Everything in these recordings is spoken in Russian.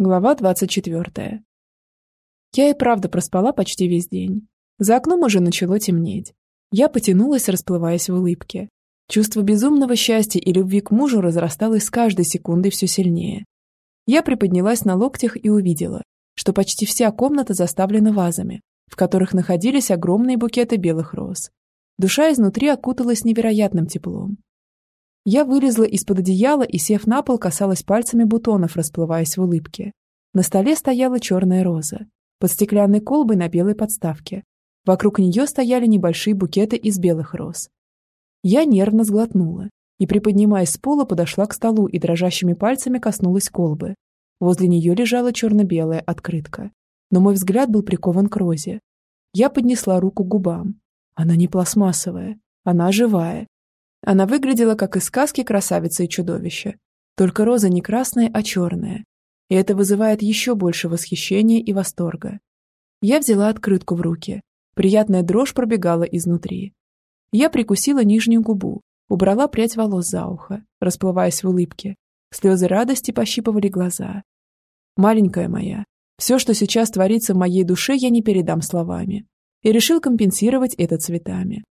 Глава 24. Я и правда проспала почти весь день. За окном уже начало темнеть. Я потянулась, расплываясь в улыбке. Чувство безумного счастья и любви к мужу разрасталось с каждой секундой все сильнее. Я приподнялась на локтях и увидела, что почти вся комната заставлена вазами, в которых находились огромные букеты белых роз. Душа изнутри окуталась невероятным теплом. Я вылезла из-под одеяла и, сев на пол, касалась пальцами бутонов, расплываясь в улыбке. На столе стояла черная роза, под стеклянной колбой на белой подставке. Вокруг нее стояли небольшие букеты из белых роз. Я нервно сглотнула и, приподнимаясь с пола, подошла к столу и дрожащими пальцами коснулась колбы. Возле нее лежала черно-белая открытка. Но мой взгляд был прикован к розе. Я поднесла руку к губам. Она не пластмассовая, она живая, она выглядела, как из сказки «Красавица и чудовище». Только роза не красная, а черная. И это вызывает еще больше восхищения и восторга. Я взяла открытку в руки. Приятная дрожь пробегала изнутри. Я прикусила нижнюю губу, убрала прядь волос за ухо, расплываясь в улыбке. Слезы радости пощипывали глаза. «Маленькая моя, все, что сейчас творится в моей душе, я не передам словами». И решил компенсировать это цветами.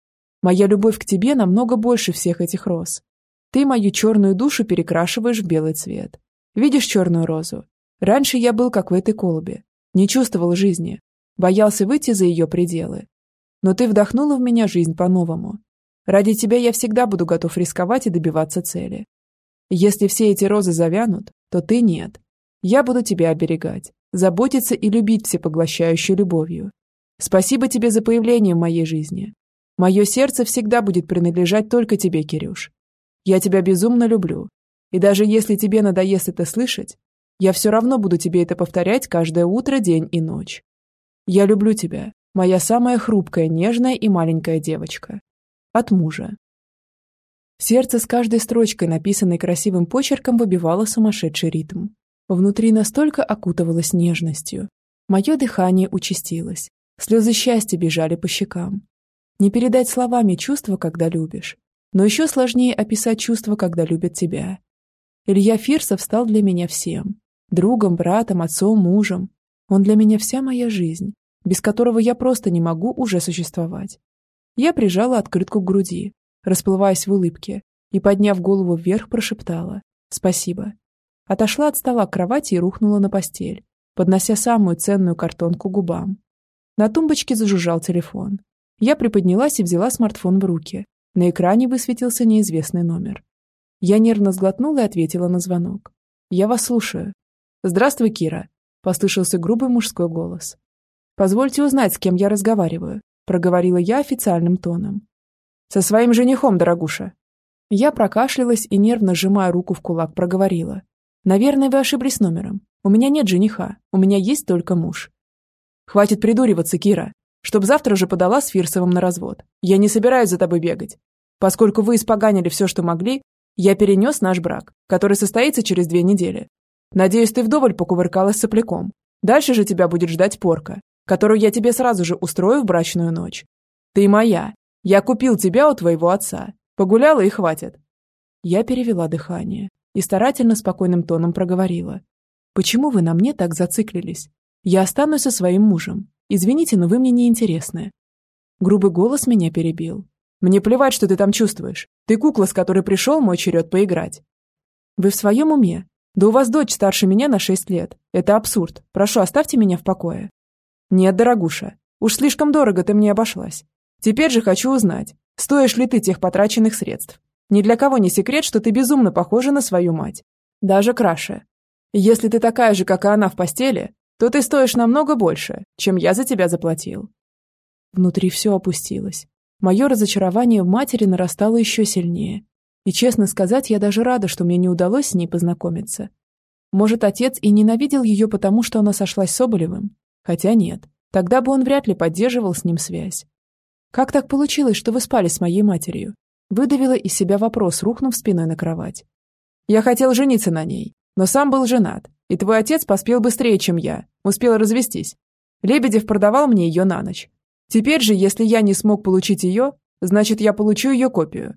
Моя любовь к тебе намного больше всех этих роз. Ты мою черную душу перекрашиваешь в белый цвет. Видишь черную розу? Раньше я был как в этой колбе. Не чувствовал жизни. Боялся выйти за ее пределы. Но ты вдохнула в меня жизнь по-новому. Ради тебя я всегда буду готов рисковать и добиваться цели. Если все эти розы завянут, то ты нет. Я буду тебя оберегать, заботиться и любить всепоглощающей любовью. Спасибо тебе за появление в моей жизни. Мое сердце всегда будет принадлежать только тебе, Кирюш. Я тебя безумно люблю. И даже если тебе надоест это слышать, я все равно буду тебе это повторять каждое утро, день и ночь. Я люблю тебя, моя самая хрупкая, нежная и маленькая девочка. От мужа. Сердце с каждой строчкой, написанной красивым почерком, выбивало сумасшедший ритм. Внутри настолько окутывалось нежностью. Мое дыхание участилось. Слезы счастья бежали по щекам. Не передать словами чувства, когда любишь. Но еще сложнее описать чувства, когда любят тебя. Илья Фирсов стал для меня всем. Другом, братом, отцом, мужем. Он для меня вся моя жизнь, без которого я просто не могу уже существовать. Я прижала открытку к груди, расплываясь в улыбке, и, подняв голову вверх, прошептала «Спасибо». Отошла от стола к кровати и рухнула на постель, поднося самую ценную картонку губам. На тумбочке зажужжал телефон. Я приподнялась и взяла смартфон в руки. На экране высветился неизвестный номер. Я нервно сглотнула и ответила на звонок. «Я вас слушаю». «Здравствуй, Кира», – послышался грубый мужской голос. «Позвольте узнать, с кем я разговариваю», – проговорила я официальным тоном. «Со своим женихом, дорогуша». Я прокашлялась и, нервно сжимая руку в кулак, проговорила. «Наверное, вы ошиблись номером. У меня нет жениха, у меня есть только муж». «Хватит придуриваться, Кира», чтоб завтра же подала с Фирсовым на развод. Я не собираюсь за тобой бегать. Поскольку вы испоганили все, что могли, я перенес наш брак, который состоится через две недели. Надеюсь, ты вдоволь покувыркалась сопляком. Дальше же тебя будет ждать порка, которую я тебе сразу же устрою в брачную ночь. Ты моя. Я купил тебя у твоего отца. Погуляла и хватит. Я перевела дыхание и старательно спокойным тоном проговорила. Почему вы на мне так зациклились? Я останусь со своим мужем. Извините, но вы мне не интересны. Грубый голос меня перебил. Мне плевать, что ты там чувствуешь. Ты кукла, с которой пришел мой черед поиграть. Вы в своем уме? Да у вас дочь старше меня на шесть лет. Это абсурд. Прошу, оставьте меня в покое. Нет, дорогуша, уж слишком дорого ты мне обошлась. Теперь же хочу узнать, стоишь ли ты тех потраченных средств. Ни для кого не секрет, что ты безумно похожа на свою мать. Даже краше. Если ты такая же, как и она в постели, то ты стоишь намного больше, чем я за тебя заплатил». Внутри все опустилось. Мое разочарование в матери нарастало еще сильнее. И, честно сказать, я даже рада, что мне не удалось с ней познакомиться. Может, отец и ненавидел ее потому, что она сошлась с Соболевым? Хотя нет, тогда бы он вряд ли поддерживал с ним связь. «Как так получилось, что вы спали с моей матерью?» Выдавила из себя вопрос, рухнув спиной на кровать. «Я хотел жениться на ней, но сам был женат и твой отец поспел быстрее, чем я. Успел развестись. Лебедев продавал мне ее на ночь. Теперь же, если я не смог получить ее, значит, я получу ее копию.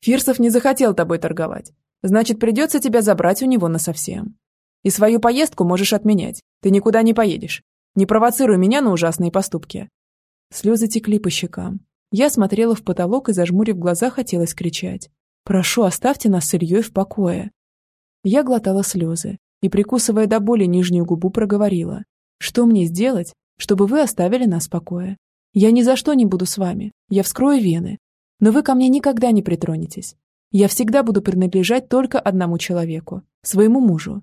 Фирсов не захотел тобой торговать. Значит, придется тебя забрать у него насовсем. И свою поездку можешь отменять. Ты никуда не поедешь. Не провоцируй меня на ужасные поступки». Слезы текли по щекам. Я смотрела в потолок и, зажмурив глаза, хотелось кричать. «Прошу, оставьте нас с Ильей в покое». Я глотала слезы и, прикусывая до боли нижнюю губу, проговорила. «Что мне сделать, чтобы вы оставили нас в покое? Я ни за что не буду с вами. Я вскрою вены. Но вы ко мне никогда не притронетесь. Я всегда буду принадлежать только одному человеку, своему мужу».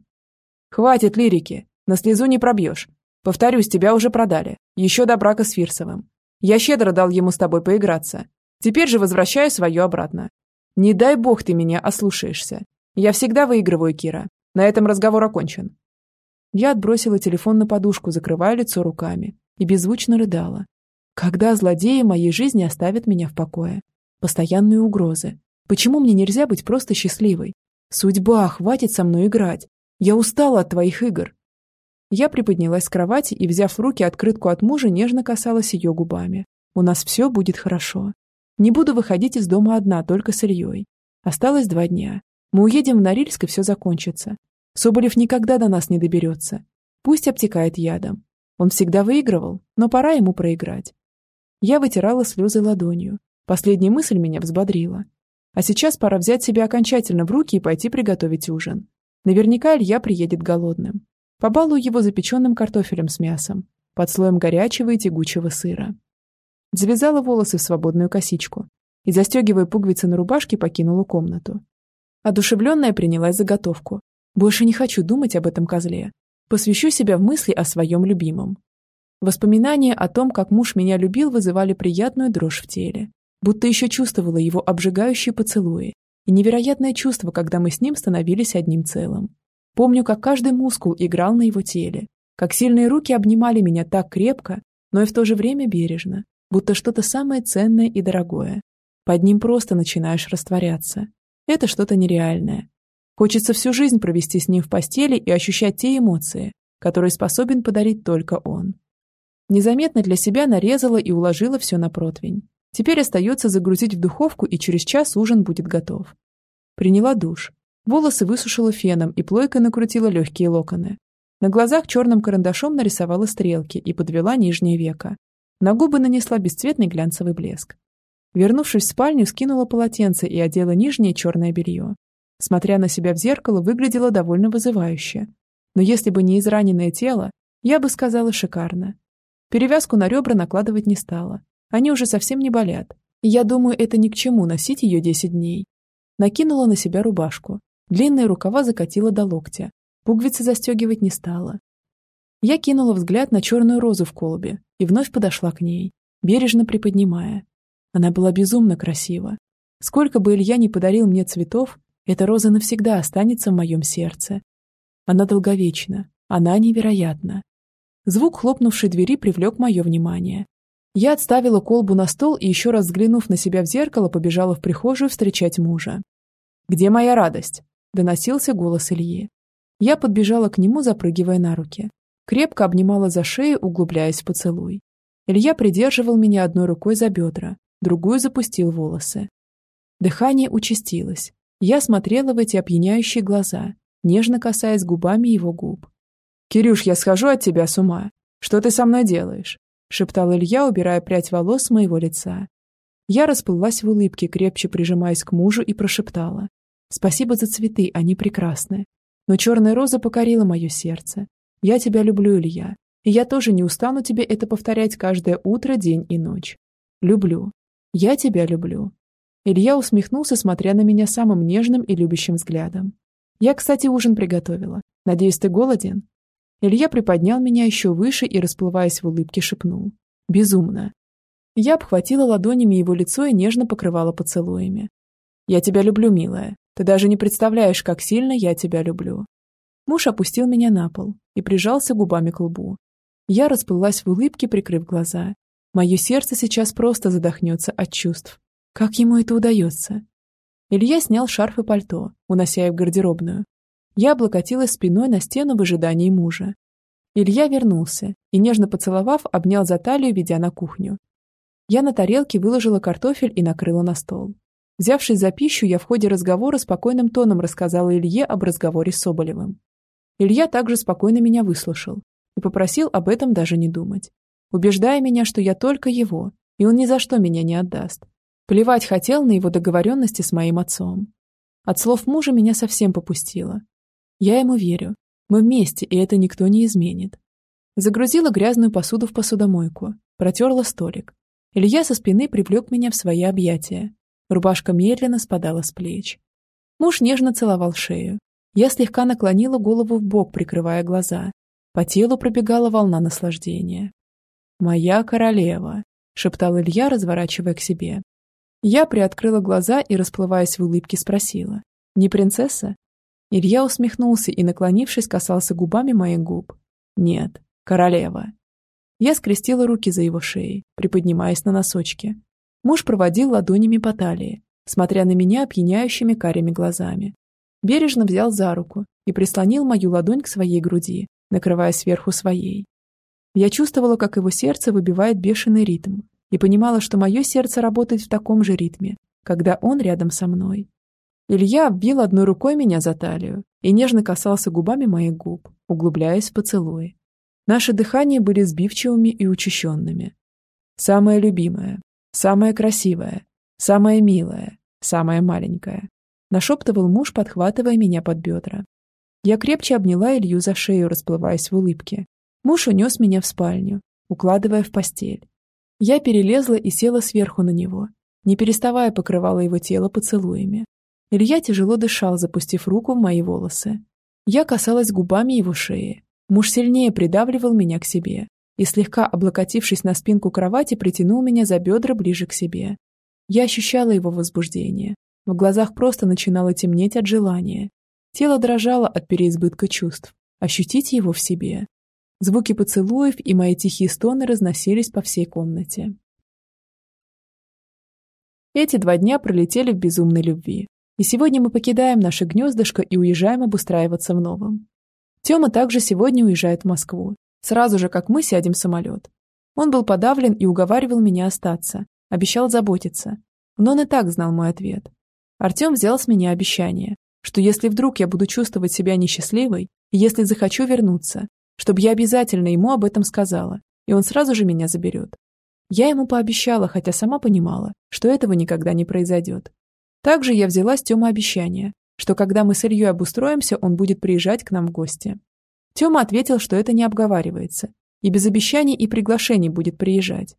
«Хватит лирики. На слезу не пробьешь. Повторюсь, тебя уже продали. Еще до брака с Фирсовым. Я щедро дал ему с тобой поиграться. Теперь же возвращаю свое обратно. Не дай бог ты меня ослушаешься. Я всегда выигрываю, Кира. На этом разговор окончен. Я отбросила телефон на подушку, закрывая лицо руками, и беззвучно рыдала. Когда злодеи моей жизни оставят меня в покое? Постоянные угрозы. Почему мне нельзя быть просто счастливой? Судьба, хватит со мной играть. Я устала от твоих игр. Я приподнялась с кровати и, взяв в руки открытку от мужа, нежно касалась ее губами. У нас все будет хорошо. Не буду выходить из дома одна, только с Ильей. Осталось два дня. Мы уедем в Норильск, и все закончится. Соболев никогда до нас не доберется. Пусть обтекает ядом. Он всегда выигрывал, но пора ему проиграть. Я вытирала слезы ладонью. Последняя мысль меня взбодрила. А сейчас пора взять себя окончательно в руки и пойти приготовить ужин. Наверняка Илья приедет голодным. Побалую его запеченным картофелем с мясом, под слоем горячего и тягучего сыра. Завязала волосы в свободную косичку и, застегивая пуговицы на рубашке, покинула комнату. Одушевленная принялась заготовку. Больше не хочу думать об этом козле. Посвящу себя в мысли о своем любимом. Воспоминания о том, как муж меня любил, вызывали приятную дрожь в теле. Будто еще чувствовала его обжигающие поцелуи и невероятное чувство, когда мы с ним становились одним целым. Помню, как каждый мускул играл на его теле, как сильные руки обнимали меня так крепко, но и в то же время бережно, будто что-то самое ценное и дорогое. Под ним просто начинаешь растворяться. Это что-то нереальное. Хочется всю жизнь провести с ним в постели и ощущать те эмоции, которые способен подарить только он. Незаметно для себя нарезала и уложила все на противень. Теперь остается загрузить в духовку, и через час ужин будет готов. Приняла душ, Волосы высушила феном и плойкой накрутила легкие локоны. На глазах черным карандашом нарисовала стрелки и подвела нижнее веко. На губы нанесла бесцветный глянцевый блеск. Вернувшись в спальню, скинула полотенце и одела нижнее черное белье. Смотря на себя в зеркало, выглядела довольно вызывающе. Но если бы не израненное тело, я бы сказала шикарно. Перевязку на ребра накладывать не стала. Они уже совсем не болят. И я думаю, это ни к чему носить ее 10 дней. Накинула на себя рубашку. Длинные рукава закатила до локтя. Пуговицы застегивать не стала. Я кинула взгляд на черную розу в колбе и вновь подошла к ней, бережно приподнимая. Она была безумно красива. Сколько бы Илья ни подарил мне цветов, эта роза навсегда останется в моем сердце. Она долговечна, она невероятна. Звук хлопнувшей двери привлек мое внимание. Я отставила колбу на стол и, еще раз взглянув на себя в зеркало, побежала в прихожую встречать мужа. «Где моя радость?» доносился голос Ильи. Я подбежала к нему, запрыгивая на руки. Крепко обнимала за шею, углубляясь в поцелуй. Илья придерживал меня одной рукой за бедра, другую запустил волосы. Дыхание участилось. Я смотрела в эти опьяняющие глаза, нежно касаясь губами его губ. «Кирюш, я схожу от тебя с ума. Что ты со мной делаешь?» — шептал Илья, убирая прядь волос с моего лица. Я расплылась в улыбке, крепче прижимаясь к мужу, и прошептала. Спасибо за цветы, они прекрасны. Но черная роза покорила мое сердце. Я тебя люблю, Илья. И я тоже не устану тебе это повторять каждое утро, день и ночь. Люблю. Я тебя люблю. Илья усмехнулся, смотря на меня самым нежным и любящим взглядом. Я, кстати, ужин приготовила. Надеюсь, ты голоден? Илья приподнял меня еще выше и, расплываясь в улыбке, шепнул. Безумно. Я обхватила ладонями его лицо и нежно покрывала поцелуями. «Я тебя люблю, милая. Ты даже не представляешь, как сильно я тебя люблю». Муж опустил меня на пол и прижался губами к лбу. Я расплылась в улыбке, прикрыв глаза. Мое сердце сейчас просто задохнется от чувств. Как ему это удается? Илья снял шарф и пальто, унося их в гардеробную. Я облокотилась спиной на стену в ожидании мужа. Илья вернулся и, нежно поцеловав, обнял за талию, ведя на кухню. Я на тарелке выложила картофель и накрыла на стол. Взявшись за пищу, я в ходе разговора спокойным тоном рассказала Илье об разговоре с Соболевым. Илья также спокойно меня выслушал и попросил об этом даже не думать, убеждая меня, что я только его, и он ни за что меня не отдаст. Плевать хотел на его договоренности с моим отцом. От слов мужа меня совсем попустило. Я ему верю. Мы вместе, и это никто не изменит. Загрузила грязную посуду в посудомойку, протерла столик. Илья со спины привлек меня в свои объятия. Рубашка медленно спадала с плеч. Муж нежно целовал шею. Я слегка наклонила голову в бок, прикрывая глаза. По телу пробегала волна наслаждения. «Моя королева», — шептал Илья, разворачивая к себе. Я приоткрыла глаза и, расплываясь в улыбке, спросила. «Не принцесса?» Илья усмехнулся и, наклонившись, касался губами моих губ. «Нет, королева». Я скрестила руки за его шеей, приподнимаясь на носочки. Муж проводил ладонями по талии, смотря на меня опьяняющими карими глазами. Бережно взял за руку и прислонил мою ладонь к своей груди, накрывая сверху своей. Я чувствовала, как его сердце выбивает бешеный ритм, и понимала, что мое сердце работает в таком же ритме, когда он рядом со мной. Илья обвил одной рукой меня за талию и нежно касался губами моих губ, углубляясь в поцелуи. Наши дыхания были сбивчивыми и учащенными. Самое любимое, самое красивое, самое милое, самое маленькое. Нашептывал муж, подхватывая меня под бедра. Я крепче обняла Илью за шею, расплываясь в улыбке. Муж унес меня в спальню, укладывая в постель. Я перелезла и села сверху на него, не переставая покрывала его тело поцелуями. Илья тяжело дышал, запустив руку в мои волосы. Я касалась губами его шеи, Муж сильнее придавливал меня к себе и, слегка облокотившись на спинку кровати, притянул меня за бедра ближе к себе. Я ощущала его возбуждение. В глазах просто начинало темнеть от желания. Тело дрожало от переизбытка чувств. Ощутить его в себе. Звуки поцелуев и мои тихие стоны разносились по всей комнате. Эти два дня пролетели в безумной любви. И сегодня мы покидаем наше гнездышко и уезжаем обустраиваться в новом. Тёма также сегодня уезжает в Москву, сразу же, как мы сядем в самолет. Он был подавлен и уговаривал меня остаться, обещал заботиться. Но он и так знал мой ответ. Артем взял с меня обещание, что если вдруг я буду чувствовать себя несчастливой, если захочу вернуться, чтобы я обязательно ему об этом сказала, и он сразу же меня заберет. Я ему пообещала, хотя сама понимала, что этого никогда не произойдет. Также я взяла с Тёмы обещание, что когда мы с Ильей обустроимся, он будет приезжать к нам в гости. Тёма ответил, что это не обговаривается, и без обещаний и приглашений будет приезжать.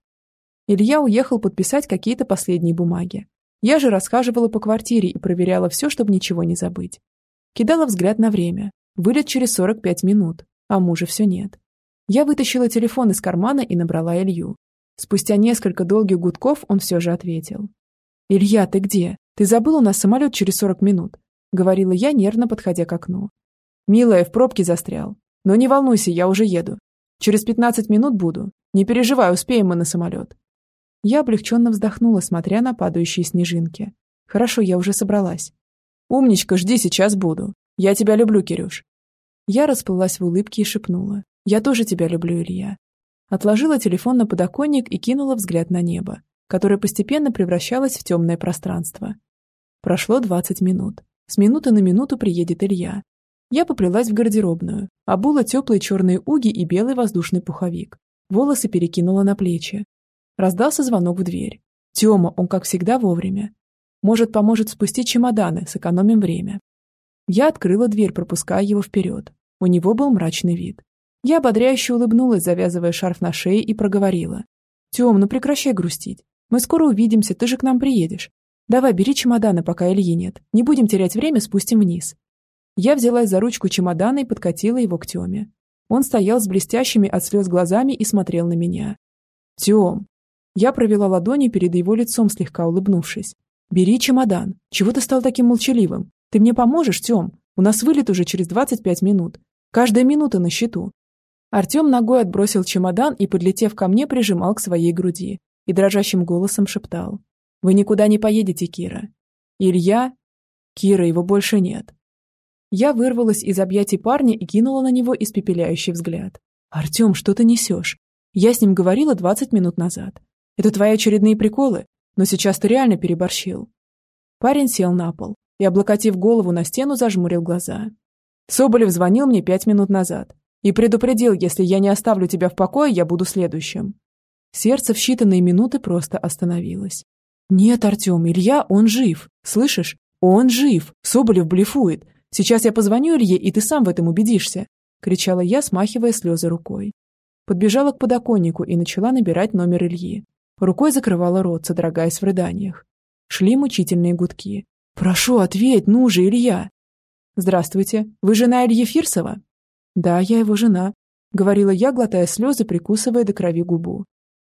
Илья уехал подписать какие-то последние бумаги. Я же расхаживала по квартире и проверяла все, чтобы ничего не забыть. Кидала взгляд на время. Вылет через 45 минут, а мужа все нет. Я вытащила телефон из кармана и набрала Илью. Спустя несколько долгих гудков он все же ответил. «Илья, ты где? Ты забыл у нас самолет через 40 минут. — говорила я, нервно подходя к окну. «Милая, в пробке застрял. Но не волнуйся, я уже еду. Через пятнадцать минут буду. Не переживай, успеем мы на самолет». Я облегченно вздохнула, смотря на падающие снежинки. «Хорошо, я уже собралась». «Умничка, жди, сейчас буду. Я тебя люблю, Кирюш». Я расплылась в улыбке и шепнула. «Я тоже тебя люблю, Илья». Отложила телефон на подоконник и кинула взгляд на небо, которое постепенно превращалось в темное пространство. Прошло двадцать минут. С минуты на минуту приедет Илья. Я поплелась в гардеробную, обула теплые черные уги и белый воздушный пуховик. Волосы перекинула на плечи. Раздался звонок в дверь. Тёма, он как всегда вовремя. Может, поможет спустить чемоданы, сэкономим время. Я открыла дверь, пропуская его вперед. У него был мрачный вид. Я ободряюще улыбнулась, завязывая шарф на шее, и проговорила. «Тём, ну прекращай грустить. Мы скоро увидимся, ты же к нам приедешь. Давай, бери чемоданы, пока Ильи нет. Не будем терять время, спустим вниз. Я взялась за ручку чемодана и подкатила его к Тёме. Он стоял с блестящими от слез глазами и смотрел на меня. «Тём!» Я провела ладони перед его лицом, слегка улыбнувшись. «Бери чемодан. Чего ты стал таким молчаливым? Ты мне поможешь, Тём? У нас вылет уже через 25 минут. Каждая минута на счету». Артём ногой отбросил чемодан и, подлетев ко мне, прижимал к своей груди и дрожащим голосом шептал. Вы никуда не поедете, Кира. Илья? Кира, его больше нет. Я вырвалась из объятий парня и кинула на него испепеляющий взгляд. «Артем, что ты несешь? Я с ним говорила двадцать минут назад. Это твои очередные приколы, но сейчас ты реально переборщил». Парень сел на пол и, облокотив голову на стену, зажмурил глаза. Соболев звонил мне пять минут назад и предупредил, если я не оставлю тебя в покое, я буду следующим. Сердце в считанные минуты просто остановилось. «Нет, Артем, Илья, он жив. Слышишь? Он жив. Соболев блефует. Сейчас я позвоню Илье, и ты сам в этом убедишься», — кричала я, смахивая слезы рукой. Подбежала к подоконнику и начала набирать номер Ильи. Рукой закрывала рот, содрогаясь в рыданиях. Шли мучительные гудки. «Прошу, ответь, ну же, Илья!» «Здравствуйте, вы жена Ильи Фирсова?» «Да, я его жена», — говорила я, глотая слезы, прикусывая до крови губу.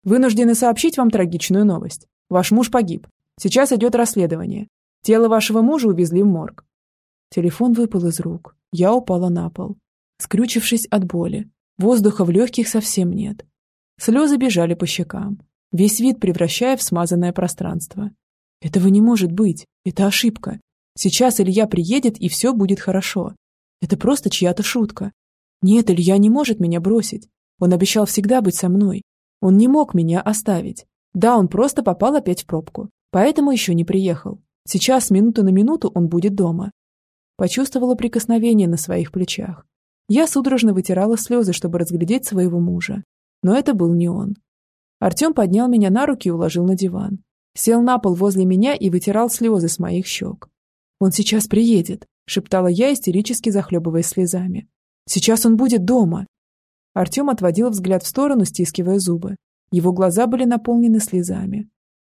«Вынуждены сообщить вам трагичную новость. Ваш муж погиб. Сейчас идет расследование. Тело вашего мужа увезли в морг». Телефон выпал из рук. Я упала на пол, скрючившись от боли. Воздуха в легких совсем нет. Слезы бежали по щекам, весь вид превращая в смазанное пространство. Этого не может быть. Это ошибка. Сейчас Илья приедет, и все будет хорошо. Это просто чья-то шутка. Нет, Илья не может меня бросить. Он обещал всегда быть со мной. Он не мог меня оставить. Да, он просто попал опять в пробку. Поэтому еще не приехал. Сейчас, минуту на минуту, он будет дома. Почувствовала прикосновение на своих плечах. Я судорожно вытирала слезы, чтобы разглядеть своего мужа. Но это был не он. Артем поднял меня на руки и уложил на диван. Сел на пол возле меня и вытирал слезы с моих щек. «Он сейчас приедет», — шептала я, истерически захлебываясь слезами. «Сейчас он будет дома». Артем отводил взгляд в сторону, стискивая зубы. Его глаза были наполнены слезами.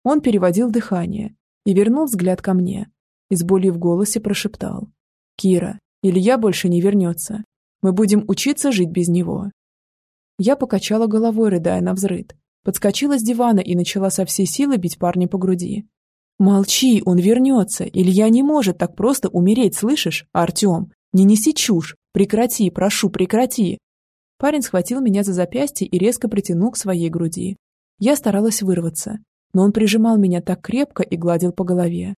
Он переводил дыхание и вернул взгляд ко мне. И с болью в голосе прошептал. «Кира, Илья больше не вернется. Мы будем учиться жить без него». Я покачала головой, рыдая на взрыд. Подскочила с дивана и начала со всей силы бить парня по груди. «Молчи, он вернется. Илья не может так просто умереть, слышишь, Артем? Не неси чушь. Прекрати, прошу, прекрати». Парень схватил меня за запястье и резко притянул к своей груди. Я старалась вырваться, но он прижимал меня так крепко и гладил по голове.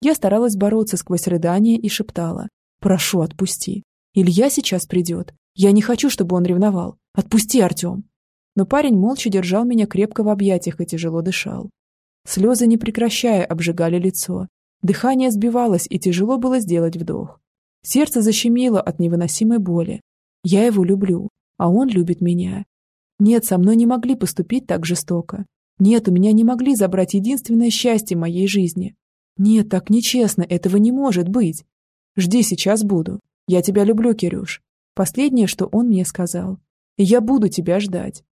Я старалась бороться сквозь рыдания и шептала. «Прошу, отпусти. Илья сейчас придет. Я не хочу, чтобы он ревновал. Отпусти, Артем!» Но парень молча держал меня крепко в объятиях и тяжело дышал. Слезы, не прекращая, обжигали лицо. Дыхание сбивалось, и тяжело было сделать вдох. Сердце защемило от невыносимой боли. Я его люблю, а он любит меня. Нет, со мной не могли поступить так жестоко. Нет, у меня не могли забрать единственное счастье моей жизни. Нет, так нечестно, этого не может быть. Жди, сейчас буду. Я тебя люблю, Кирюш. Последнее, что он мне сказал. я буду тебя ждать.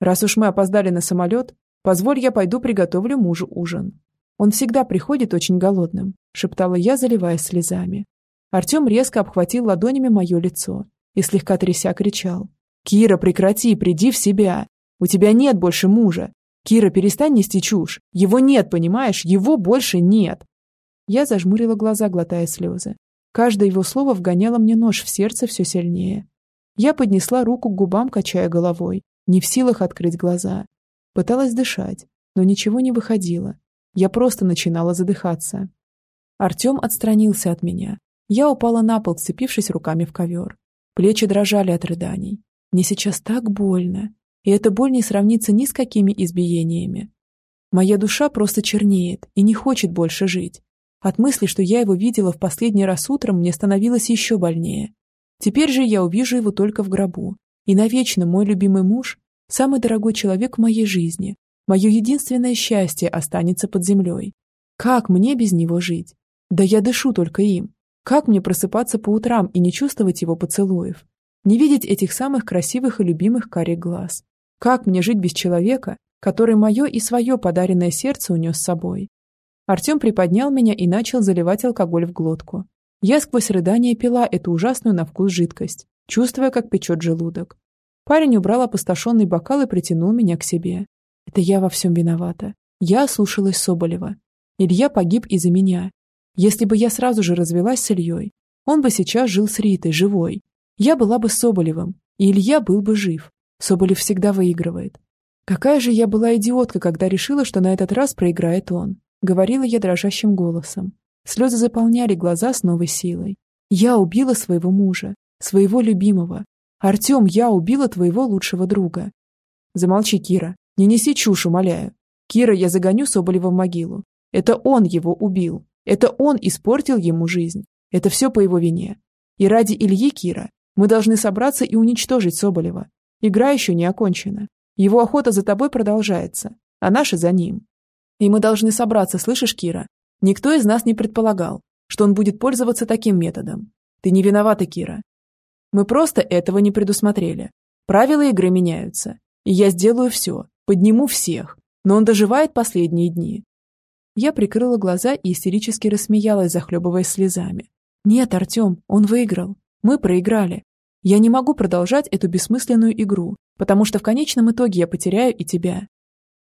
Раз уж мы опоздали на самолет, позволь я пойду приготовлю мужу ужин. Он всегда приходит очень голодным, шептала я, заливаясь слезами. Артем резко обхватил ладонями мое лицо и слегка тряся кричал. «Кира, прекрати, приди в себя! У тебя нет больше мужа! Кира, перестань нести чушь! Его нет, понимаешь? Его больше нет!» Я зажмурила глаза, глотая слезы. Каждое его слово вгоняло мне нож в сердце все сильнее. Я поднесла руку к губам, качая головой, не в силах открыть глаза. Пыталась дышать, но ничего не выходило. Я просто начинала задыхаться. Артем отстранился от меня. Я упала на пол, вцепившись руками в ковер. Плечи дрожали от рыданий. Мне сейчас так больно. И эта боль не сравнится ни с какими избиениями. Моя душа просто чернеет и не хочет больше жить. От мысли, что я его видела в последний раз утром, мне становилось еще больнее. Теперь же я увижу его только в гробу. И навечно мой любимый муж, самый дорогой человек в моей жизни, мое единственное счастье останется под землей. Как мне без него жить? Да я дышу только им. Как мне просыпаться по утрам и не чувствовать его поцелуев? Не видеть этих самых красивых и любимых карих глаз? Как мне жить без человека, который мое и свое подаренное сердце унес с собой? Артем приподнял меня и начал заливать алкоголь в глотку. Я сквозь рыдание пила эту ужасную на вкус жидкость, чувствуя, как печет желудок. Парень убрал опустошенный бокал и притянул меня к себе. Это я во всем виновата. Я слушалась Соболева. Илья погиб из-за меня. Если бы я сразу же развелась с Ильей, он бы сейчас жил с Ритой, живой. Я была бы Соболевым, и Илья был бы жив. Соболев всегда выигрывает. Какая же я была идиотка, когда решила, что на этот раз проиграет он. Говорила я дрожащим голосом. Слезы заполняли глаза с новой силой. Я убила своего мужа, своего любимого. Артем, я убила твоего лучшего друга. Замолчи, Кира. Не неси чушь, умоляю. Кира, я загоню Соболева в могилу. Это он его убил. Это он испортил ему жизнь. Это все по его вине. И ради Ильи Кира мы должны собраться и уничтожить Соболева. Игра еще не окончена. Его охота за тобой продолжается, а наша за ним. И мы должны собраться, слышишь, Кира? Никто из нас не предполагал, что он будет пользоваться таким методом. Ты не виновата, Кира. Мы просто этого не предусмотрели. Правила игры меняются. И я сделаю все, подниму всех. Но он доживает последние дни. Я прикрыла глаза и истерически рассмеялась, захлебываясь слезами. Нет, Артем, он выиграл. Мы проиграли. Я не могу продолжать эту бессмысленную игру, потому что в конечном итоге я потеряю и тебя.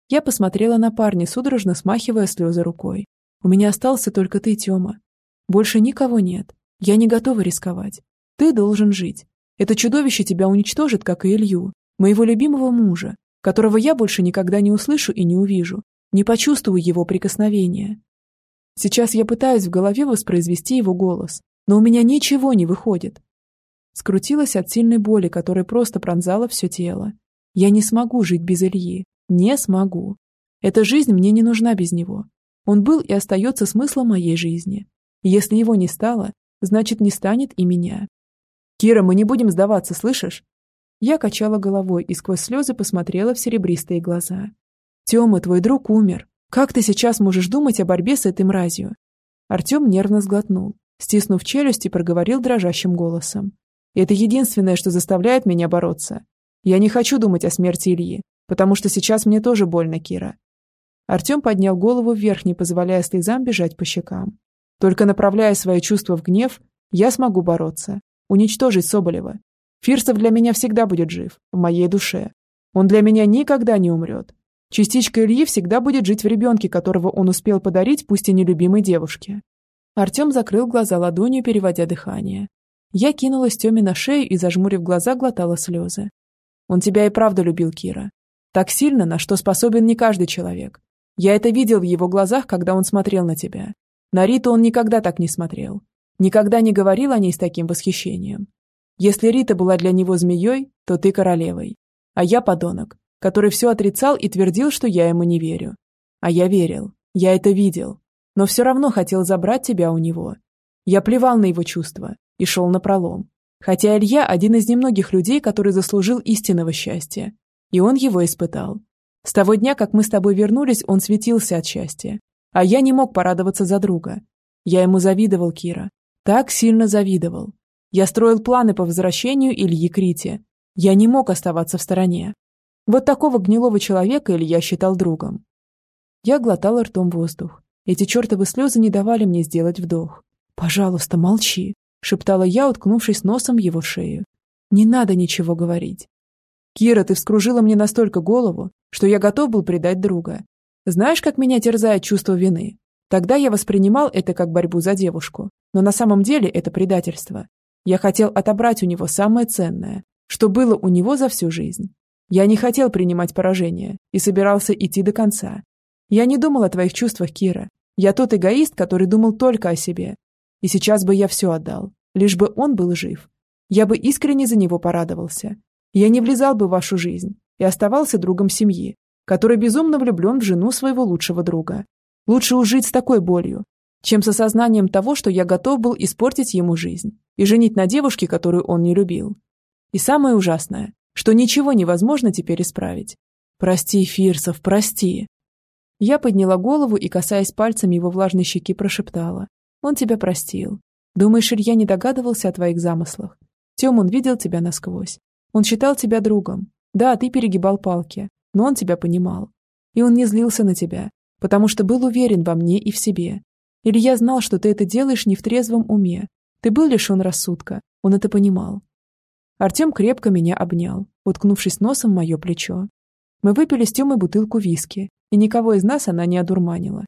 Я посмотрела на парня, судорожно смахивая слезы рукой. У меня остался только ты, Тёма. Больше никого нет. Я не готова рисковать. Ты должен жить. Это чудовище тебя уничтожит, как и Илью, моего любимого мужа, которого я больше никогда не услышу и не увижу, не почувствую его прикосновения. Сейчас я пытаюсь в голове воспроизвести его голос, но у меня ничего не выходит. Скрутилась от сильной боли, которая просто пронзала все тело. Я не смогу жить без Ильи. Не смогу. Эта жизнь мне не нужна без него. Он был и остается смыслом моей жизни. если его не стало, значит, не станет и меня. «Кира, мы не будем сдаваться, слышишь?» Я качала головой и сквозь слезы посмотрела в серебристые глаза. «Тёма, твой друг умер. Как ты сейчас можешь думать о борьбе с этой мразью?» Артём нервно сглотнул, стиснув челюсть и проговорил дрожащим голосом. «Это единственное, что заставляет меня бороться. Я не хочу думать о смерти Ильи, потому что сейчас мне тоже больно, Кира». Артём поднял голову вверх, не позволяя слезам бежать по щекам. «Только направляя свои чувства в гнев, я смогу бороться, уничтожить Соболева. Фирсов для меня всегда будет жив, в моей душе. Он для меня никогда не умрет. Частичка Ильи всегда будет жить в ребенке, которого он успел подарить, пусть и нелюбимой девушке. Артем закрыл глаза ладонью, переводя дыхание. Я кинулась Теме на шею и, зажмурив глаза, глотала слезы. Он тебя и правда любил, Кира. Так сильно, на что способен не каждый человек. Я это видел в его глазах, когда он смотрел на тебя. На Риту он никогда так не смотрел. Никогда не говорил о ней с таким восхищением. Если Рита была для него змеей, то ты королевой. А я подонок, который все отрицал и твердил, что я ему не верю. А я верил. Я это видел. Но все равно хотел забрать тебя у него. Я плевал на его чувства и шел на пролом. Хотя Илья один из немногих людей, который заслужил истинного счастья. И он его испытал. С того дня, как мы с тобой вернулись, он светился от счастья. А я не мог порадоваться за друга. Я ему завидовал, Кира. Так сильно завидовал. Я строил планы по возвращению Ильи Крити. Я не мог оставаться в стороне. Вот такого гнилого человека Илья считал другом. Я глотал ртом воздух. Эти чертовы слезы не давали мне сделать вдох. «Пожалуйста, молчи», — шептала я, уткнувшись носом в его шею. «Не надо ничего говорить». «Кира, ты вскружила мне настолько голову, что я готов был предать друга. Знаешь, как меня терзает чувство вины? Тогда я воспринимал это как борьбу за девушку, но на самом деле это предательство. Я хотел отобрать у него самое ценное, что было у него за всю жизнь. Я не хотел принимать поражение и собирался идти до конца. Я не думал о твоих чувствах, Кира. Я тот эгоист, который думал только о себе. И сейчас бы я все отдал, лишь бы он был жив. Я бы искренне за него порадовался. Я не влезал бы в вашу жизнь и оставался другом семьи, который безумно влюблен в жену своего лучшего друга. Лучше уж жить с такой болью, чем с осознанием того, что я готов был испортить ему жизнь и женить на девушке, которую он не любил. И самое ужасное, что ничего невозможно теперь исправить. Прости, Фирсов, прости. Я подняла голову и, касаясь пальцем его влажной щеки, прошептала. Он тебя простил. Думаешь, Илья не догадывался о твоих замыслах? Тем он видел тебя насквозь. Он считал тебя другом. Да, ты перегибал палки, но он тебя понимал. И он не злился на тебя, потому что был уверен во мне и в себе. Или я знал, что ты это делаешь не в трезвом уме. Ты был лишен рассудка, он это понимал. Артем крепко меня обнял, уткнувшись носом в мое плечо. Мы выпили с Тёмой бутылку виски, и никого из нас она не одурманила.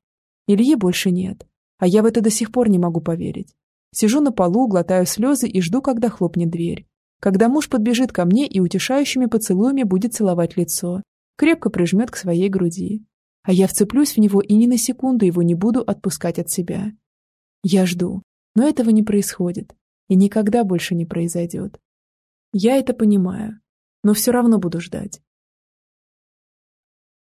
Ильи больше нет, а я в это до сих пор не могу поверить. Сижу на полу, глотаю слезы и жду, когда хлопнет дверь. Когда муж подбежит ко мне и утешающими поцелуями будет целовать лицо, крепко прижмет к своей груди а я вцеплюсь в него и ни на секунду его не буду отпускать от себя. Я жду, но этого не происходит и никогда больше не произойдет. Я это понимаю, но все равно буду ждать.